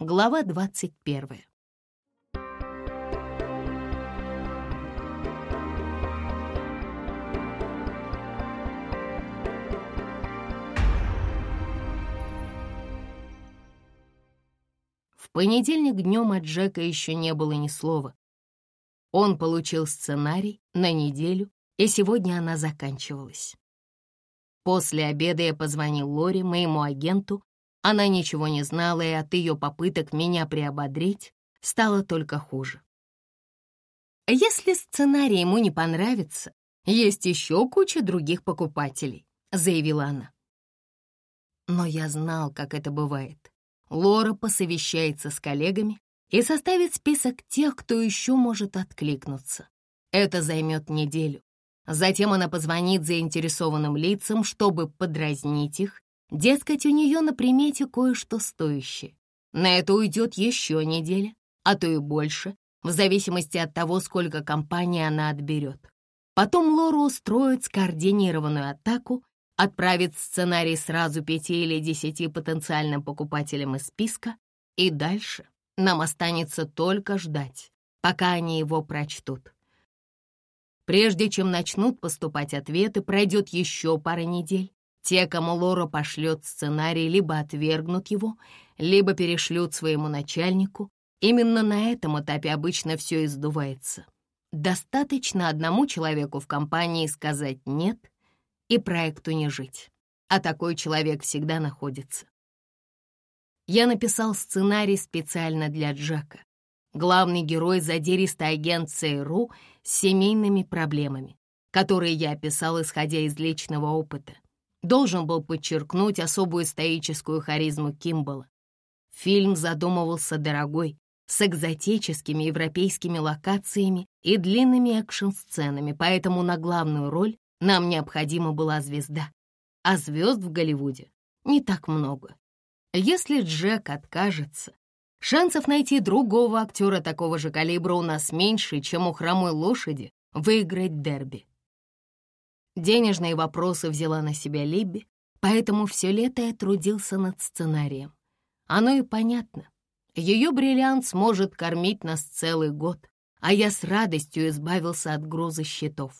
Глава двадцать первая. В понедельник днем от Джека еще не было ни слова. Он получил сценарий на неделю, и сегодня она заканчивалась. После обеда я позвонил Лори, моему агенту. Она ничего не знала, и от ее попыток меня приободрить стало только хуже. «Если сценарий ему не понравится, есть еще куча других покупателей», — заявила она. Но я знал, как это бывает. Лора посовещается с коллегами и составит список тех, кто еще может откликнуться. Это займет неделю. Затем она позвонит заинтересованным лицам, чтобы подразнить их. Дескать, у нее на примете кое-что стоящее. На это уйдет еще неделя, а то и больше, в зависимости от того, сколько компаний она отберет. Потом Лора устроит скоординированную атаку, отправит сценарий сразу пяти или десяти потенциальным покупателям из списка, и дальше нам останется только ждать, пока они его прочтут. Прежде чем начнут поступать ответы, пройдет еще пара недель. Те, кому Лора пошлет сценарий, либо отвергнут его, либо перешлют своему начальнику. Именно на этом этапе обычно все издувается. Достаточно одному человеку в компании сказать «нет» и проекту не жить. А такой человек всегда находится. Я написал сценарий специально для Джека. Главный герой — задиристый агент ЦРУ с семейными проблемами, которые я описал, исходя из личного опыта. Должен был подчеркнуть особую стоическую харизму Кимбала. Фильм задумывался дорогой, с экзотическими европейскими локациями и длинными экшн-сценами, поэтому на главную роль нам необходима была звезда. А звезд в Голливуде не так много. Если Джек откажется, Шансов найти другого актера такого же калибра у нас меньше, чем у хромой лошади выиграть дерби. Денежные вопросы взяла на себя Либби, поэтому все лето я трудился над сценарием. Оно и понятно. Ее бриллиант сможет кормить нас целый год, а я с радостью избавился от груза счетов.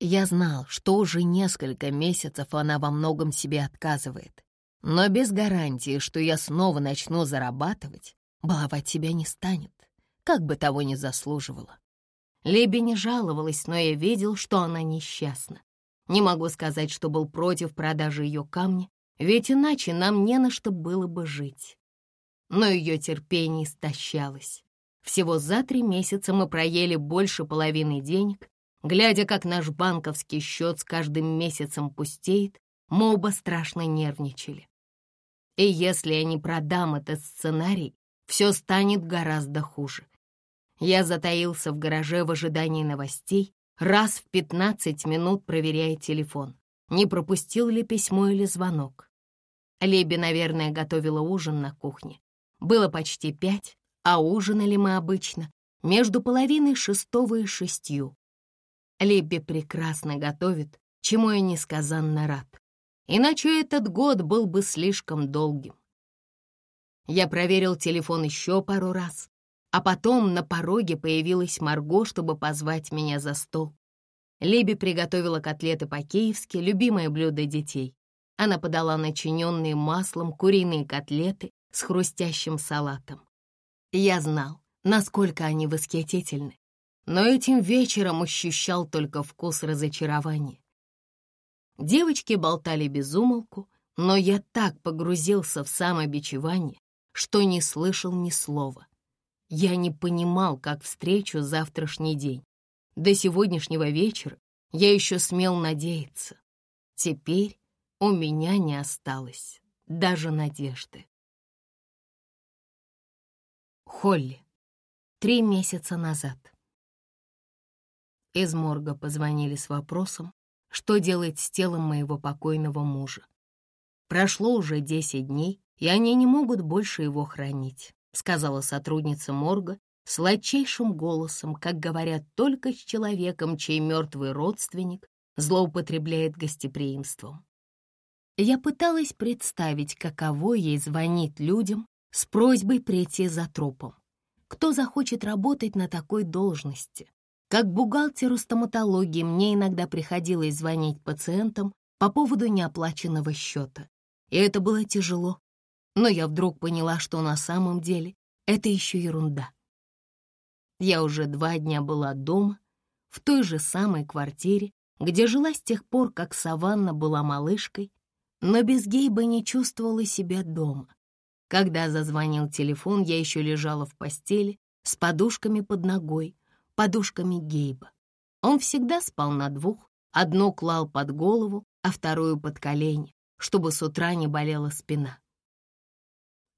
Я знал, что уже несколько месяцев она во многом себе отказывает, но без гарантии, что я снова начну зарабатывать, баловать себя не станет, как бы того ни заслуживала. Леби не жаловалась, но я видел, что она несчастна. Не могу сказать, что был против продажи ее камня, ведь иначе нам не на что было бы жить. Но ее терпение истощалось. Всего за три месяца мы проели больше половины денег. Глядя, как наш банковский счет с каждым месяцем пустеет, мы оба страшно нервничали. И если я не продам этот сценарий, все станет гораздо хуже. Я затаился в гараже в ожидании новостей, раз в 15 минут проверяя телефон, не пропустил ли письмо или звонок. Леби, наверное, готовила ужин на кухне. Было почти пять, а ужинали мы обычно между половиной шестого и шестью. Лебби прекрасно готовит, чему я несказанно рад. Иначе этот год был бы слишком долгим. Я проверил телефон еще пару раз, а потом на пороге появилась Марго, чтобы позвать меня за стол. Либи приготовила котлеты по-киевски, любимое блюдо детей. Она подала начиненные маслом куриные котлеты с хрустящим салатом. Я знал, насколько они восхитительны, но этим вечером ощущал только вкус разочарования. Девочки болтали без умолку, но я так погрузился в самобичевание, что не слышал ни слова. Я не понимал, как встречу завтрашний день. До сегодняшнего вечера я еще смел надеяться. Теперь у меня не осталось даже надежды. Холли. Три месяца назад. Из морга позвонили с вопросом, что делать с телом моего покойного мужа. Прошло уже десять дней, и они не могут больше его хранить», — сказала сотрудница морга сладчайшим голосом, как говорят только с человеком, чей мертвый родственник злоупотребляет гостеприимством. Я пыталась представить, каково ей звонить людям, с просьбой прийти за трупом. Кто захочет работать на такой должности? Как бухгалтеру стоматологии мне иногда приходилось звонить пациентам по поводу неоплаченного счета. И это было тяжело. Но я вдруг поняла, что на самом деле это еще ерунда. Я уже два дня была дома, в той же самой квартире, где жила с тех пор, как Саванна была малышкой, но без Гейба не чувствовала себя дома. Когда зазвонил телефон, я еще лежала в постели с подушками под ногой, подушками Гейба. Он всегда спал на двух, одну клал под голову, а вторую под колени, чтобы с утра не болела спина.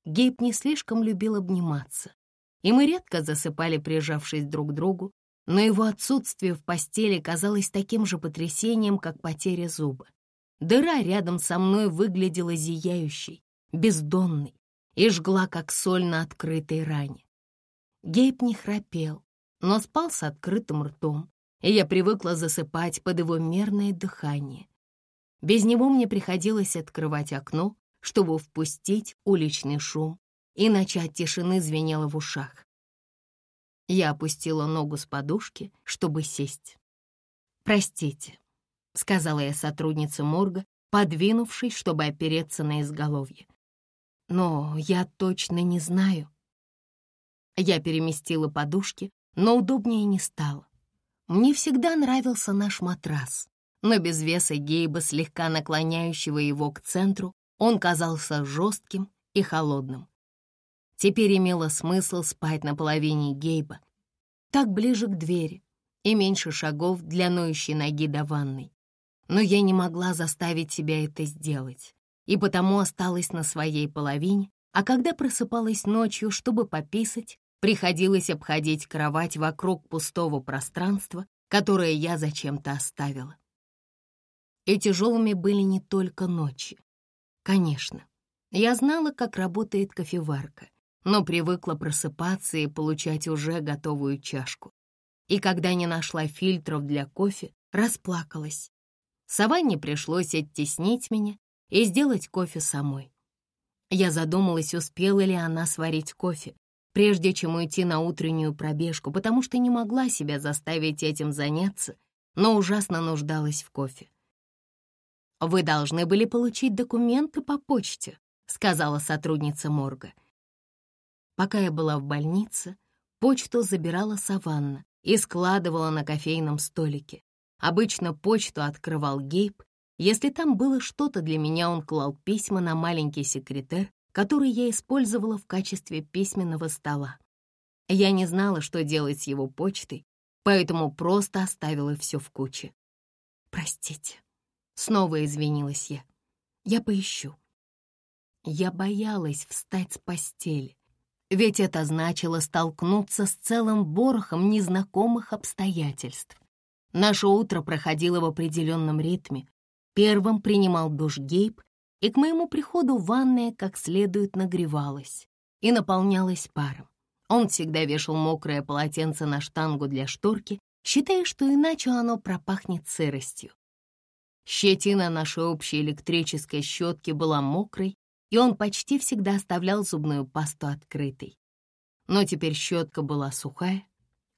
Гейб не слишком любил обниматься, и мы редко засыпали, прижавшись друг к другу, но его отсутствие в постели казалось таким же потрясением, как потеря зуба. Дыра рядом со мной выглядела зияющей, бездонной и жгла, как соль на открытой ране. Гейб не храпел, но спал с открытым ртом, и я привыкла засыпать под его мерное дыхание. Без него мне приходилось открывать окно, чтобы впустить уличный шум, иначе от тишины звенело в ушах. Я опустила ногу с подушки, чтобы сесть. «Простите», — сказала я сотруднице морга, подвинувшись, чтобы опереться на изголовье. «Но я точно не знаю». Я переместила подушки, но удобнее не стало. Мне всегда нравился наш матрас, но без веса Гейба, слегка наклоняющего его к центру, он казался жестким и холодным. Теперь имело смысл спать на половине Гейба, так ближе к двери и меньше шагов для ноющей ноги до ванной. Но я не могла заставить себя это сделать, и потому осталась на своей половине, а когда просыпалась ночью, чтобы пописать, приходилось обходить кровать вокруг пустого пространства, которое я зачем-то оставила. И тяжелыми были не только ночи. Конечно, я знала, как работает кофеварка, но привыкла просыпаться и получать уже готовую чашку. И когда не нашла фильтров для кофе, расплакалась. Саванне пришлось оттеснить меня и сделать кофе самой. Я задумалась, успела ли она сварить кофе, прежде чем уйти на утреннюю пробежку, потому что не могла себя заставить этим заняться, но ужасно нуждалась в кофе. «Вы должны были получить документы по почте», — сказала сотрудница морга. Пока я была в больнице, почту забирала Саванна и складывала на кофейном столике. Обычно почту открывал Гейб. Если там было что-то для меня, он клал письма на маленький секретер, который я использовала в качестве письменного стола. Я не знала, что делать с его почтой, поэтому просто оставила все в куче. «Простите», — снова извинилась я. «Я поищу». Я боялась встать с постели, ведь это значило столкнуться с целым ворохом незнакомых обстоятельств. Наше утро проходило в определенном ритме. Первым принимал душ Гейб, и к моему приходу ванная как следует нагревалась и наполнялась паром. Он всегда вешал мокрое полотенце на штангу для шторки, считая, что иначе оно пропахнет сыростью. Щетина нашей общей электрической щетки была мокрой, и он почти всегда оставлял зубную пасту открытой. Но теперь щетка была сухая,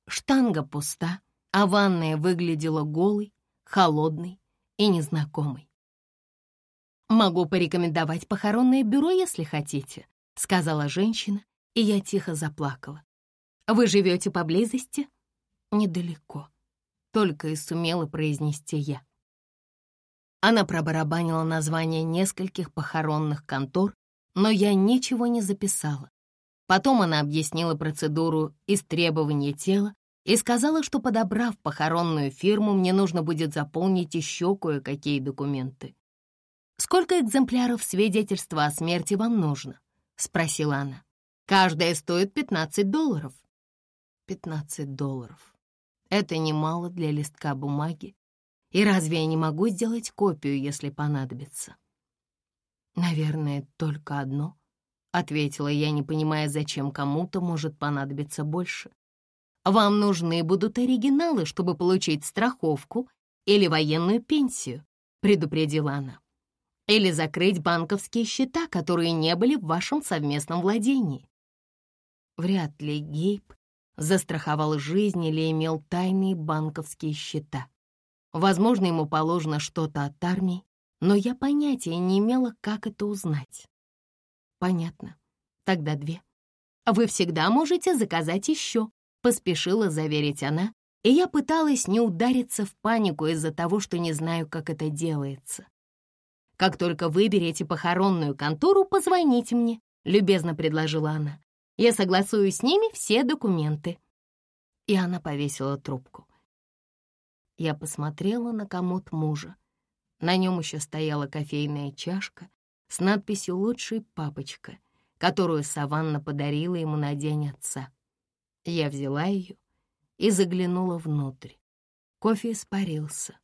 штанга пуста, а ванная выглядела голой, холодной и незнакомой. «Могу порекомендовать похоронное бюро, если хотите», — сказала женщина, и я тихо заплакала. «Вы живете поблизости?» «Недалеко», — только и сумела произнести я. Она пробарабанила название нескольких похоронных контор, но я ничего не записала. Потом она объяснила процедуру истребования тела и сказала, что, подобрав похоронную фирму, мне нужно будет заполнить еще кое-какие документы. «Сколько экземпляров свидетельства о смерти вам нужно?» — спросила она. «Каждая стоит 15 долларов». 15 долларов. Это немало для листка бумаги, и разве я не могу сделать копию, если понадобится? Наверное, только одно, — ответила я, не понимая, зачем кому-то может понадобиться больше. Вам нужны будут оригиналы, чтобы получить страховку или военную пенсию, — предупредила она. Или закрыть банковские счета, которые не были в вашем совместном владении. Вряд ли Гейб застраховал жизнь или имел тайные банковские счета. Возможно, ему положено что-то от армии, но я понятия не имела, как это узнать. Понятно. Тогда две. Вы всегда можете заказать еще, поспешила заверить она, и я пыталась не удариться в панику из-за того, что не знаю, как это делается. «Как только выберете похоронную контору, позвоните мне», — любезно предложила она. «Я согласую с ними все документы». И она повесила трубку. Я посмотрела на комод мужа. На нем еще стояла кофейная чашка с надписью «Лучший папочка», которую Саванна подарила ему на день отца. Я взяла ее и заглянула внутрь. Кофе испарился,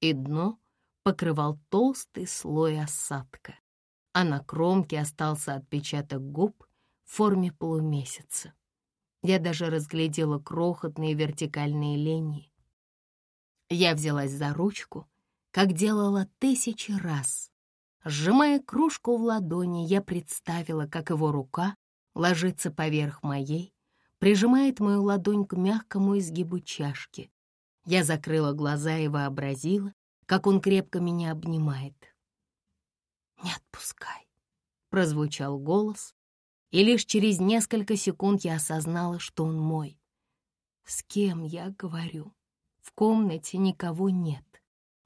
и дно покрывал толстый слой осадка, а на кромке остался отпечаток губ в форме полумесяца. Я даже разглядела крохотные вертикальные линии. Я взялась за ручку, как делала тысячи раз. Сжимая кружку в ладони, я представила, как его рука ложится поверх моей, прижимает мою ладонь к мягкому изгибу чашки. Я закрыла глаза и вообразила, как он крепко меня обнимает. «Не отпускай», — прозвучал голос, и лишь через несколько секунд я осознала, что он мой. С кем я говорю? Комнате никого нет.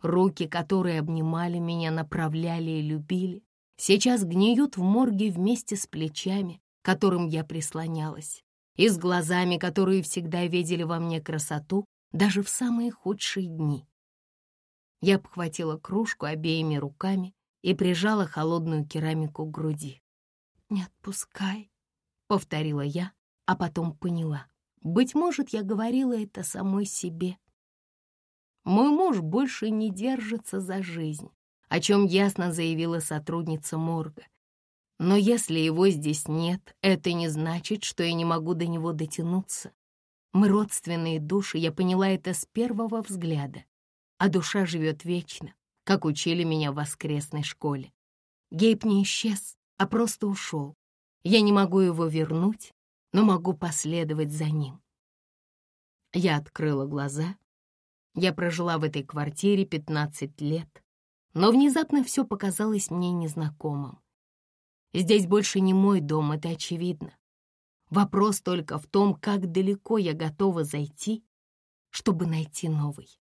Руки, которые обнимали меня, направляли и любили, сейчас гниют в морге вместе с плечами, которым я прислонялась и с глазами, которые всегда видели во мне красоту даже в самые худшие дни. Я обхватила кружку обеими руками и прижала холодную керамику к груди. «Не отпускай», — повторила я, а потом поняла. Быть может, я говорила это самой себе. Мой муж больше не держится за жизнь, о чем ясно заявила сотрудница морга. Но если его здесь нет, это не значит, что я не могу до него дотянуться. Мы родственные души, я поняла это с первого взгляда. А душа живет вечно, как учили меня в воскресной школе. Гейб не исчез, а просто ушел. Я не могу его вернуть, но могу последовать за ним. Я открыла глаза. Я прожила в этой квартире 15 лет, но внезапно все показалось мне незнакомым. Здесь больше не мой дом, это очевидно. Вопрос только в том, как далеко я готова зайти, чтобы найти новый.